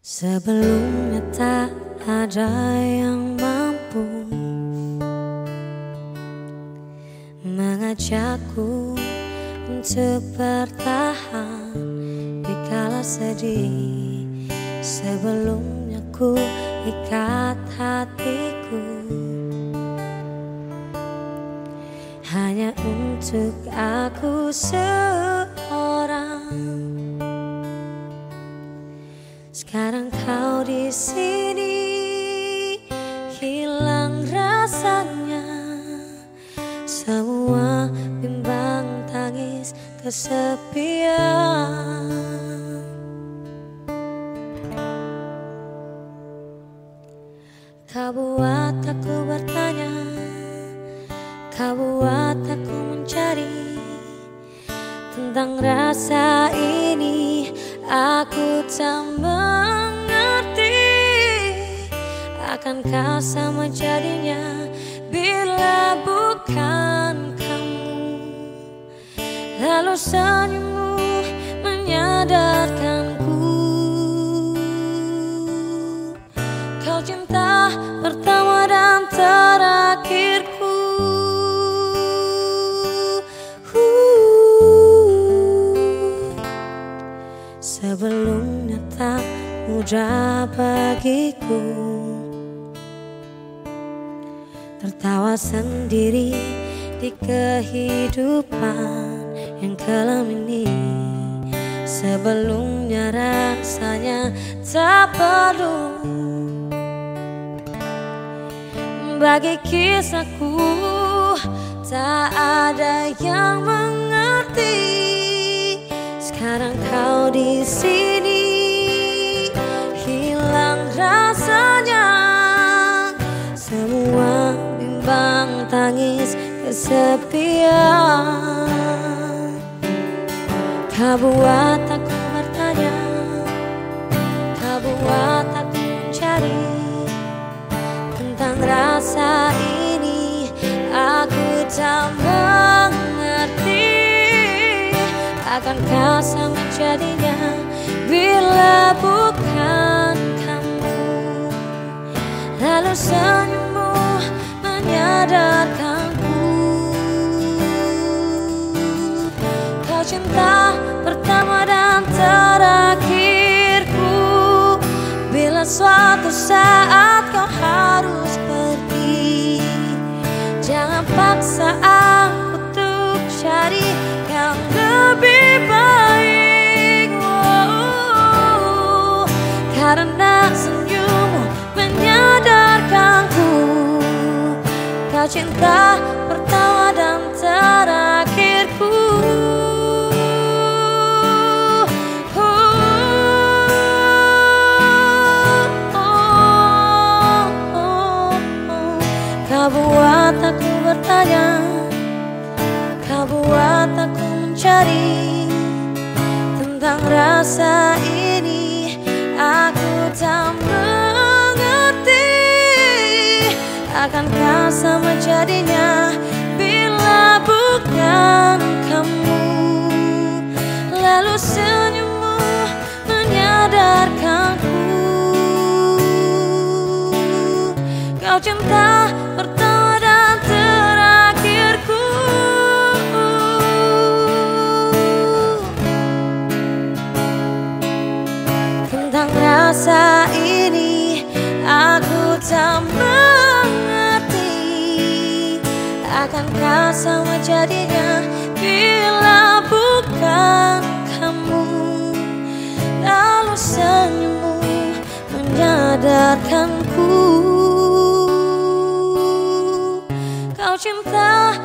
Sebelumnya tak ada yang mampu Mengajakku untuk bertahan Di kala sedih. Sebelumnya ku ikat hatiku Hanya untuk aku seorang rasanya. Semua bimbang tangis kesepian. Kau buat aku bertanya Kau buat aku mencari Tentang rasa ini. Aku tak Akankah sama jadinya bila bukan kamu. Lalu senyummu menyadarkanku. Kau cinta pertama dan terakhirku. Sebelumnya tak mudah bagiku Tertawa sendiri di kehidupan yang kelam ini. Sebelumnya rasanya tak perlu Bagi kisahku. Tak ada yang mengerti. Sekarang kau di sini kesepian Kau buat aku bertanya Kau buat aku mencari Tentang rasa ini. Aku tak mengerti Akankah sama jadinya Bila bukan kamu? Lalu senyum menyadarkanku pertama dan terakhirku. Bila suatu saat kau harus pergi Jangan paksa aku untuk cari yang lebih baik. Oh, Karena senyummu menyadarkanku. Kau cinta rasa ini Aku tak Akankah sama jadinya bila bukan kamu. Lalu senyummu menyadarkanku. Kau cinta Akankah sama jadinya? Bila bukan kamu Lalu senyummu menyadarkanku. Kau cinta